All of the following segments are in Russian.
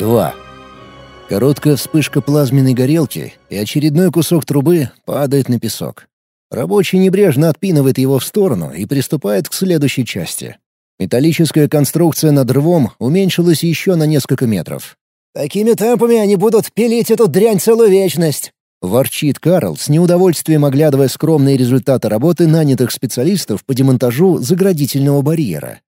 2. Короткая вспышка плазменной горелки, и очередной кусок трубы падает на песок. Рабочий небрежно отпинывает его в сторону и приступает к следующей части. Металлическая конструкция над рвом уменьшилась еще на несколько метров. «Такими темпами они будут пилить эту дрянь целую вечность!» Ворчит Карл, с неудовольствием оглядывая скромные результаты работы нанятых специалистов по демонтажу заградительного барьера.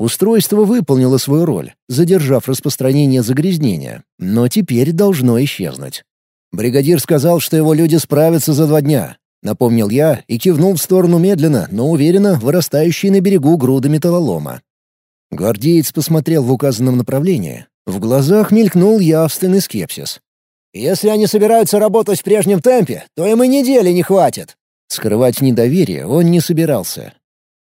Устройство выполнило свою роль, задержав распространение загрязнения, но теперь должно исчезнуть. Бригадир сказал, что его люди справятся за два дня. Напомнил я и кивнул в сторону медленно, но уверенно вырастающей на берегу груды металлолома. Гвардеец посмотрел в указанном направлении. В глазах мелькнул явственный скепсис. Если они собираются работать в прежнем темпе, то им и недели не хватит». Скрывать недоверие он не собирался.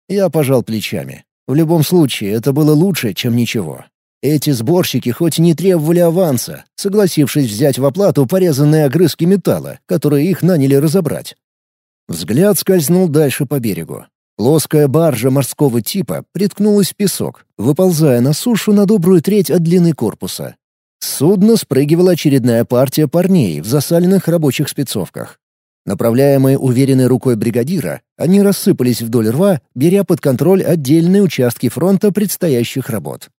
Я пожал плечами. В любом случае, это было лучше, чем ничего. Эти сборщики хоть и не требовали аванса, согласившись взять в оплату порезанные огрызки металла, которые их наняли разобрать. Взгляд скользнул дальше по берегу. Плоская баржа морского типа приткнулась в песок, выползая на сушу на добрую треть от длины корпуса. С судна спрыгивала очередная партия парней в засаленных рабочих спецовках. Направляемые уверенной рукой бригадира, они рассыпались вдоль рва, беря под контроль отдельные участки фронта предстоящих работ.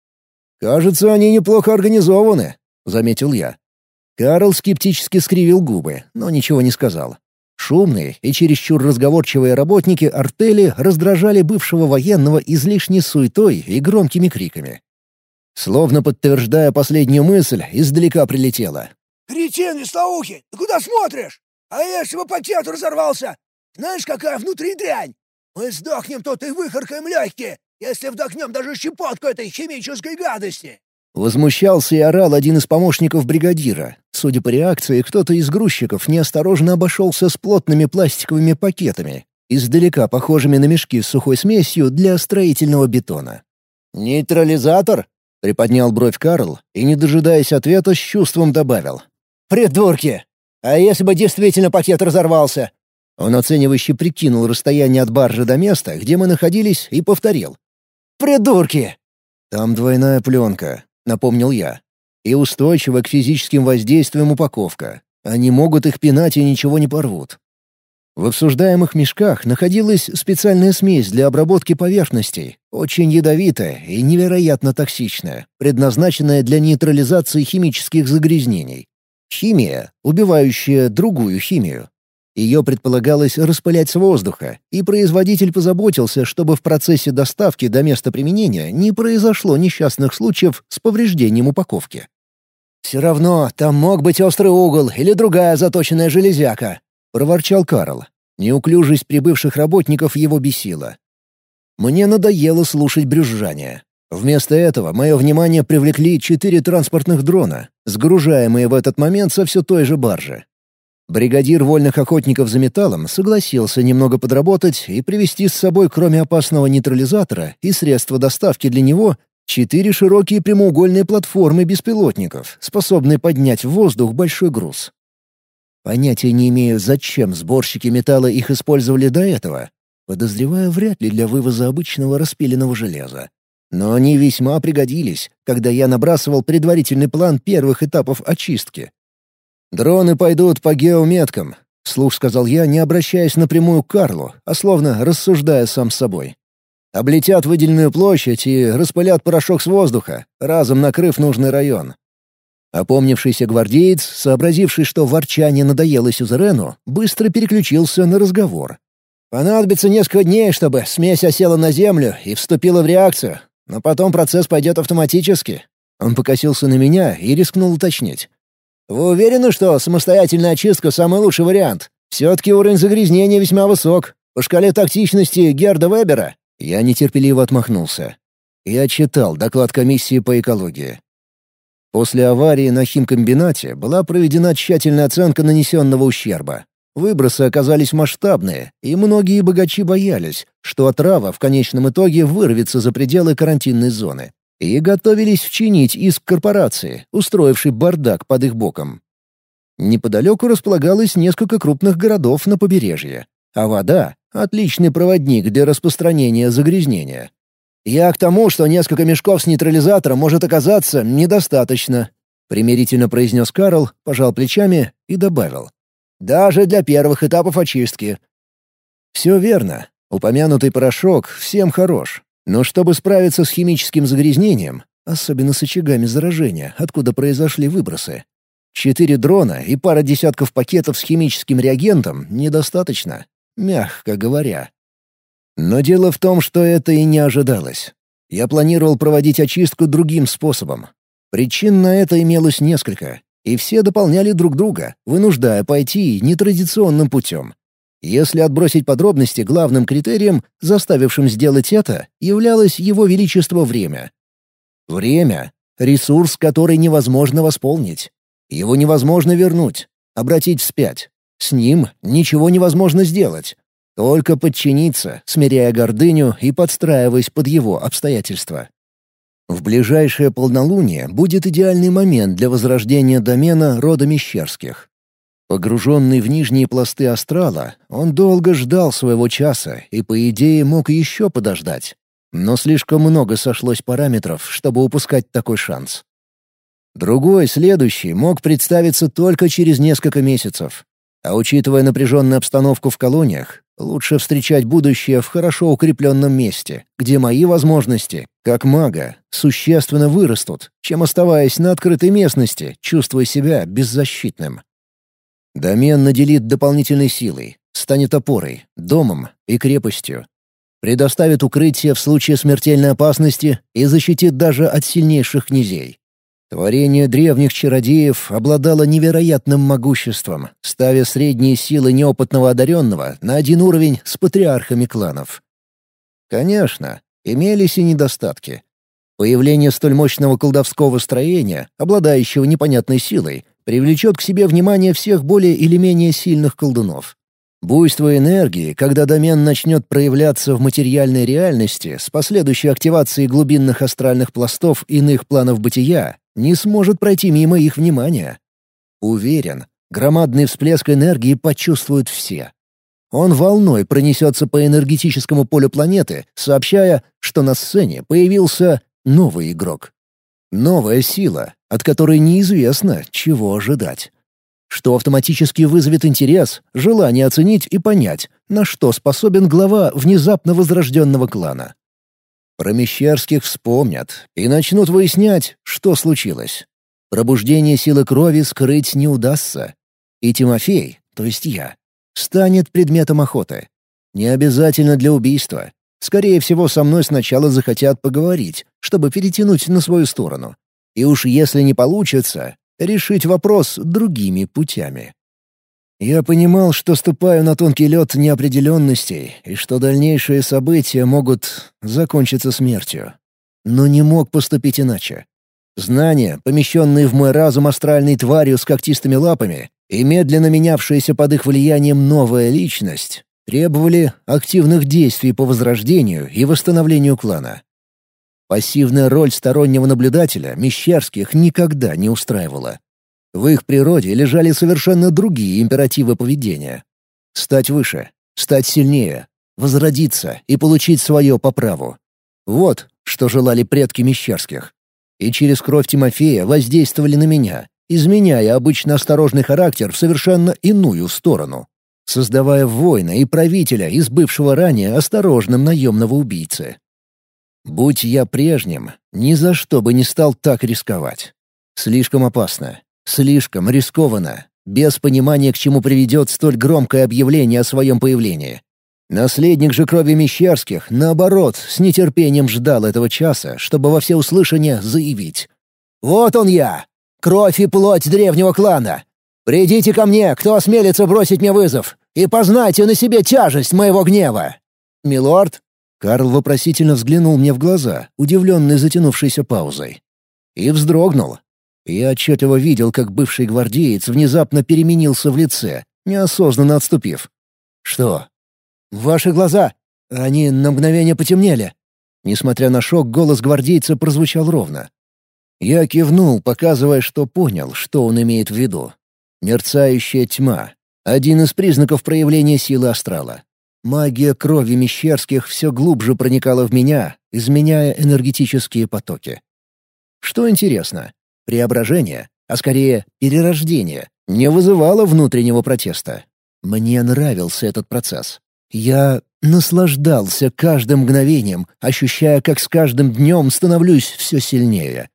«Кажется, они неплохо организованы», — заметил я. Карл скептически скривил губы, но ничего не сказал. Шумные и чересчур разговорчивые работники артели раздражали бывшего военного излишней суетой и громкими криками. Словно подтверждая последнюю мысль, издалека прилетело. «Кретин, веслоухий, ты куда смотришь? А если бы пакет разорвался? Знаешь, какая внутри дрянь? Мы сдохнем тут и выхаркаем легкие, если вдохнем даже щепотку этой химической гадости!» Возмущался и орал один из помощников бригадира. Судя по реакции, кто-то из грузчиков неосторожно обошелся с плотными пластиковыми пакетами, издалека похожими на мешки с сухой смесью для строительного бетона. «Нейтрализатор?» — приподнял бровь Карл и, не дожидаясь ответа, с чувством добавил. «Придурки! А если бы действительно пакет разорвался?» Он оценивающе прикинул расстояние от баржи до места, где мы находились, и повторил. «Придурки!» «Там двойная пленка напомнил я. «И устойчива к физическим воздействиям упаковка. Они могут их пинать и ничего не порвут». В обсуждаемых мешках находилась специальная смесь для обработки поверхностей, очень ядовитая и невероятно токсичная, предназначенная для нейтрализации химических загрязнений. Химия, убивающая другую химию. Ее предполагалось распылять с воздуха, и производитель позаботился, чтобы в процессе доставки до места применения не произошло несчастных случаев с повреждением упаковки. «Все равно там мог быть острый угол или другая заточенная железяка», — проворчал Карл. Неуклюжесть прибывших работников его бесила. Мне надоело слушать брюзжание. Вместо этого мое внимание привлекли четыре транспортных дрона, сгружаемые в этот момент со все той же баржи. Бригадир вольных охотников за металлом согласился немного подработать и привезти с собой, кроме опасного нейтрализатора и средства доставки для него, четыре широкие прямоугольные платформы беспилотников, способные поднять в воздух большой груз. Понятия не имею, зачем сборщики металла их использовали до этого. Подозреваю, вряд ли для вывоза обычного распиленного железа. Но они весьма пригодились, когда я набрасывал предварительный план первых этапов очистки, «Дроны пойдут по геометкам», — вслух сказал я, не обращаясь напрямую к Карлу, а словно рассуждая сам с собой. «Облетят выделенную площадь и распылят порошок с воздуха, разом накрыв нужный район». Опомнившийся гвардеец, сообразивший, что ворчание надоело Сюзерену, быстро переключился на разговор. «Понадобится несколько дней, чтобы смесь осела на землю и вступила в реакцию, но потом процесс пойдет автоматически». Он покосился на меня и рискнул уточнить. Вы уверены, что самостоятельная очистка — самый лучший вариант? Все-таки уровень загрязнения весьма высок. По шкале токсичности Герда Вебера. Я нетерпеливо отмахнулся. Я читал доклад комиссии по экологии. После аварии на химкомбинате была проведена тщательная оценка нанесенного ущерба. Выбросы оказались масштабные, и многие богачи боялись, что отрава в конечном итоге вырвется за пределы карантинной зоны и готовились вчинить иск корпорации, устроившей бардак под их боком. Неподалеку располагалось несколько крупных городов на побережье, а вода — отличный проводник для распространения загрязнения. Я к тому, что несколько мешков с нейтрализатором может оказаться недостаточно. — примирительно произнес Карл, пожал плечами и добавил. «Даже для первых этапов очистки». Все верно. Упомянутый порошок всем хорош. Но чтобы справиться с химическим загрязнением, особенно с очагами заражения, откуда произошли выбросы, четыре дрона и пара десятков пакетов с химическим реагентом недостаточно, мягко говоря. Но дело в том, что это и не ожидалось. Я планировал проводить очистку другим способом. Причин на это имелось несколько, и все дополняли друг друга, вынуждая пойти нетрадиционным путем. Если отбросить подробности, главным критерием, заставившим сделать это, являлось его величество время. Время — ресурс, который невозможно восполнить. Его невозможно вернуть, обратить вспять. С ним ничего невозможно сделать. Только подчиниться, смиряя гордыню и подстраиваясь под его обстоятельства. В ближайшее полнолуние будет идеальный момент для возрождения домена рода Мещерских. Погруженный в нижние пласты астрала, он долго ждал своего часа и, по идее, мог еще подождать. Но слишком много сошлось параметров, чтобы упускать такой шанс. Другой, следующий, мог представиться только через несколько месяцев. А учитывая напряженную обстановку в колониях, лучше встречать будущее в хорошо укрепленном месте, где мои возможности, как мага, существенно вырастут, чем оставаясь на открытой местности, чувствуя себя беззащитным. Домен наделит дополнительной силой, станет опорой, домом и крепостью. Предоставит укрытие в случае смертельной опасности и защитит даже от сильнейших князей. Творение древних чародеев обладало невероятным могуществом, ставя средние силы неопытного одаренного на один уровень с патриархами кланов. Конечно, имелись и недостатки. Появление столь мощного колдовского строения, обладающего непонятной силой, привлечет к себе внимание всех более или менее сильных колдунов. Буйство энергии, когда домен начнет проявляться в материальной реальности с последующей активацией глубинных астральных пластов иных планов бытия, не сможет пройти мимо их внимания. Уверен, громадный всплеск энергии почувствуют все. Он волной пронесется по энергетическому полю планеты, сообщая, что на сцене появился новый игрок. Новая сила, от которой неизвестно, чего ожидать. Что автоматически вызовет интерес, желание оценить и понять, на что способен глава внезапно возрожденного клана. Про Мещерских вспомнят и начнут выяснять, что случилось. Пробуждение силы крови скрыть не удастся. И Тимофей, то есть я, станет предметом охоты. Не обязательно для убийства. Скорее всего, со мной сначала захотят поговорить, чтобы перетянуть на свою сторону. И уж если не получится, решить вопрос другими путями. Я понимал, что ступаю на тонкий лед неопределенностей и что дальнейшие события могут закончиться смертью. Но не мог поступить иначе. Знания, помещенные в мой разум астральной тварью с когтистыми лапами и медленно менявшаяся под их влиянием новая личность, требовали активных действий по возрождению и восстановлению клана. Пассивная роль стороннего наблюдателя Мещерских никогда не устраивала. В их природе лежали совершенно другие императивы поведения. Стать выше, стать сильнее, возродиться и получить свое по праву. Вот, что желали предки Мещерских. И через кровь Тимофея воздействовали на меня, изменяя обычно осторожный характер в совершенно иную сторону, создавая воина и правителя из бывшего ранее осторожным наемного убийцы. Будь я прежним, ни за что бы не стал так рисковать. Слишком опасно, Слишком рискованно, без понимания, к чему приведет столь громкое объявление о своем появлении. Наследник же крови Мещерских, наоборот, с нетерпением ждал этого часа, чтобы во всеуслышание заявить. «Вот он я! Кровь и плоть древнего клана! Придите ко мне, кто осмелится бросить мне вызов, и познайте на себе тяжесть моего гнева!» «Милорд?» Карл вопросительно взглянул мне в глаза, удивленный затянувшейся паузой. И вздрогнул, я отчетливо видел, как бывший гвардеец внезапно переменился в лице, неосознанно отступив. «Что?» «Ваши глаза! Они на мгновение потемнели!» Несмотря на шок, голос гвардейца прозвучал ровно. Я кивнул, показывая, что понял, что он имеет в виду. Мерцающая тьма — один из признаков проявления силы астрала. Магия крови Мещерских все глубже проникала в меня, изменяя энергетические потоки. Что интересно, Преображение а скорее перерождение, не вызывало внутреннего протеста. Мне нравился этот процесс. Я наслаждался каждым мгновением, ощущая, как с каждым днем становлюсь все сильнее.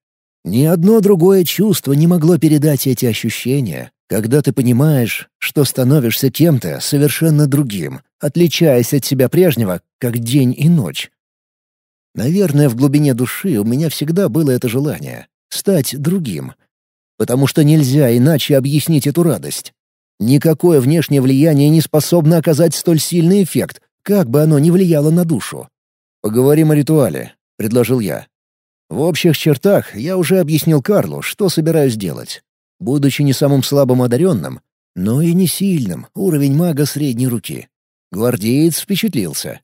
Ни одно другое чувство не могло передать эти ощущения, когда ты понимаешь, что становишься кем-то совершенно другим, отличаясь от себя прежнего, как день и ночь. Наверное, в глубине души у меня всегда было это желание — стать другим. Потому что нельзя иначе объяснить эту радость. Никакое внешнее влияние не способно оказать столь сильный эффект, как бы оно ни влияло на душу. «Поговорим о ритуале», — предложил я. В общих чертах я уже объяснил Карлу, что собираюсь делать. Будучи не самым слабым одаренным, но и не сильным, уровень мага средней руки. Гвардеец впечатлился.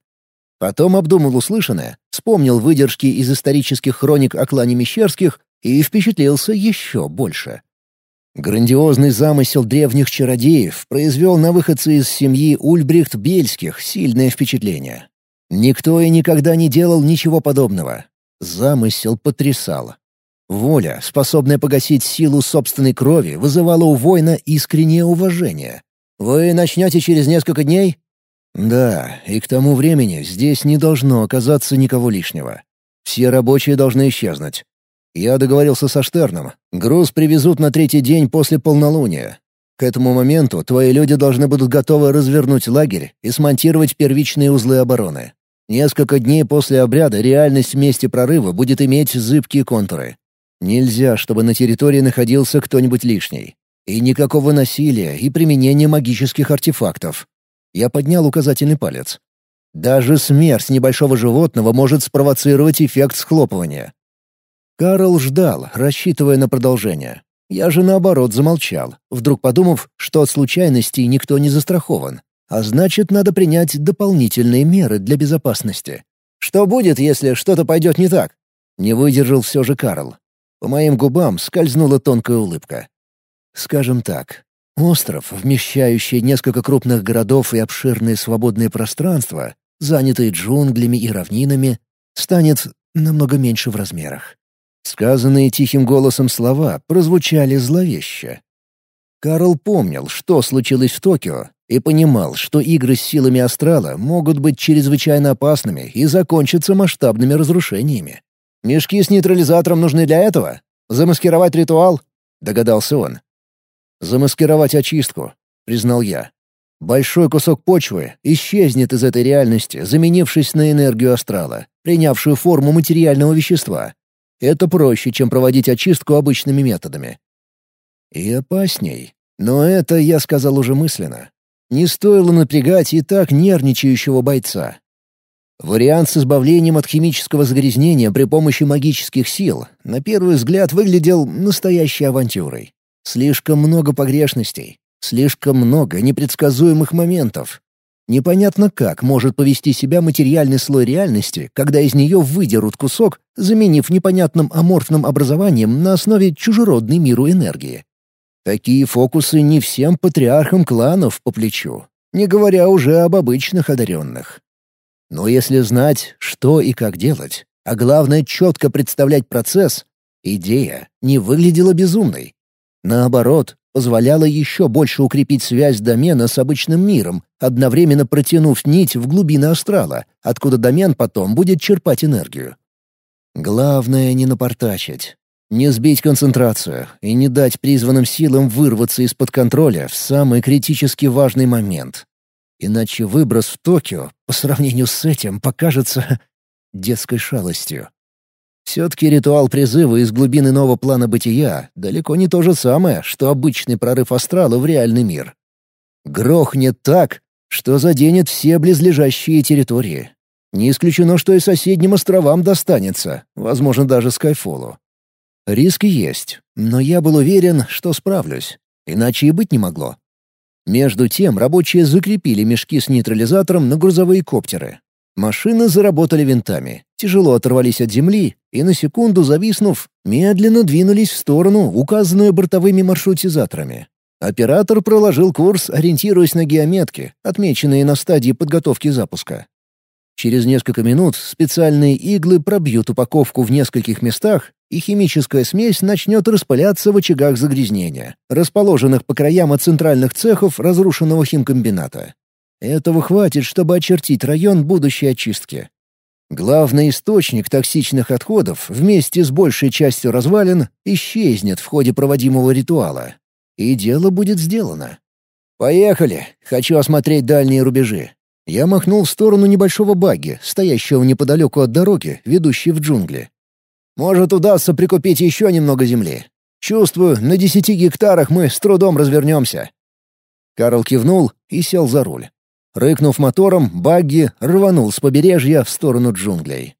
Потом обдумал услышанное, вспомнил выдержки из исторических хроник о клане Мещерских и впечатлился еще больше. Грандиозный замысел древних чародеев произвел на выходца из семьи Ульбрихт Бельских сильное впечатление. Никто и никогда не делал ничего подобного. Замысел потрясал. Воля, способная погасить силу собственной крови, вызывала у воина искреннее уважение. «Вы начнете через несколько дней?» «Да, и к тому времени здесь не должно оказаться никого лишнего. Все рабочие должны исчезнуть. Я договорился со Штерном. Груз привезут на третий день после полнолуния. К этому моменту твои люди должны будут готовы развернуть лагерь и смонтировать первичные узлы обороны. Несколько дней после обряда реальность в месте прорыва будет иметь зыбкие контуры. Нельзя, чтобы на территории находился кто-нибудь лишний. И никакого насилия и применения магических артефактов. Я поднял указательный палец. Даже смерть небольшого животного может спровоцировать эффект схлопывания. Карл ждал, рассчитывая на продолжение. Я же наоборот замолчал, вдруг подумав, что от случайностей никто не застрахован. А значит, надо принять дополнительные меры для безопасности. Что будет, если что-то пойдет не так? Не выдержал все же Карл. По моим губам скользнула тонкая улыбка. Скажем так, остров, вмещающий несколько крупных городов и обширные свободные пространства, занятые джунглями и равнинами, станет намного меньше в размерах. Сказанные тихим голосом слова прозвучали зловеще. Карл помнил, что случилось в Токио, и понимал, что игры с силами астрала могут быть чрезвычайно опасными и закончиться масштабными разрушениями. «Мешки с нейтрализатором нужны для этого? Замаскировать ритуал?» — догадался он. «Замаскировать очистку», — признал я. Большой кусок почвы исчезнет из этой реальности, заменившись на энергию астрала, принявшую форму материального вещества, это проще, чем проводить очистку обычными методами. И опасней. Но это я сказал уже мысленно. Не стоило напрягать и так нервничающего бойца. Вариант с избавлением от химического загрязнения при помощи магических сил на первый взгляд выглядел настоящей авантюрой. Слишком много погрешностей, слишком много непредсказуемых моментов. Непонятно как может повести себя материальный слой реальности, когда из нее выдерут кусок, заменив непонятным аморфным образованием на основе чужеродной миру энергии. Такие фокусы не всем патриархам кланов по плечу, не говоря уже об обычных одаренных. Но если знать, что и как делать, а главное четко представлять процесс, идея не выглядела безумной. Наоборот, позволяла еще больше укрепить связь домена с обычным миром, одновременно протянув нить в глубины астрала, откуда домен потом будет черпать энергию. Главное — не напортачить, не сбить концентрацию и не дать призванным силам вырваться из-под контроля в самый критически важный момент. Иначе выброс в Токио по сравнению с этим покажется детской шалостью. Все-таки ритуал призыва из глубины нового плана бытия далеко не то же самое, что обычный прорыв астрала в реальный мир. Грохнет так, что заденет все близлежащие территории. Не исключено, что и соседним островам достанется, возможно, даже Скайфолу. Риски есть, но я был уверен, что справлюсь. Иначе и быть не могло. Между тем рабочие закрепили мешки с нейтрализатором на грузовые коптеры. Машины заработали винтами, тяжело оторвались от земли и, на секунду зависнув, медленно двинулись в сторону, указанную бортовыми маршрутизаторами. Оператор проложил курс, ориентируясь на геометки, отмеченные на стадии подготовки запуска. Через несколько минут специальные иглы пробьют упаковку в нескольких местах, и химическая смесь начнет распыляться в очагах загрязнения, расположенных по краям от центральных цехов разрушенного химкомбината. Этого хватит, чтобы очертить район будущей очистки. Главный источник токсичных отходов вместе с большей частью развалин исчезнет в ходе проводимого ритуала. И дело будет сделано. «Поехали! Хочу осмотреть дальние рубежи». Я махнул в сторону небольшого багги, стоящего неподалеку от дороги, ведущей в джунгли. «Может, удастся прикупить еще немного земли. Чувствую, на десяти гектарах мы с трудом развернемся». Карл кивнул и сел за руль. Рыкнув мотором, багги рванул с побережья в сторону джунглей.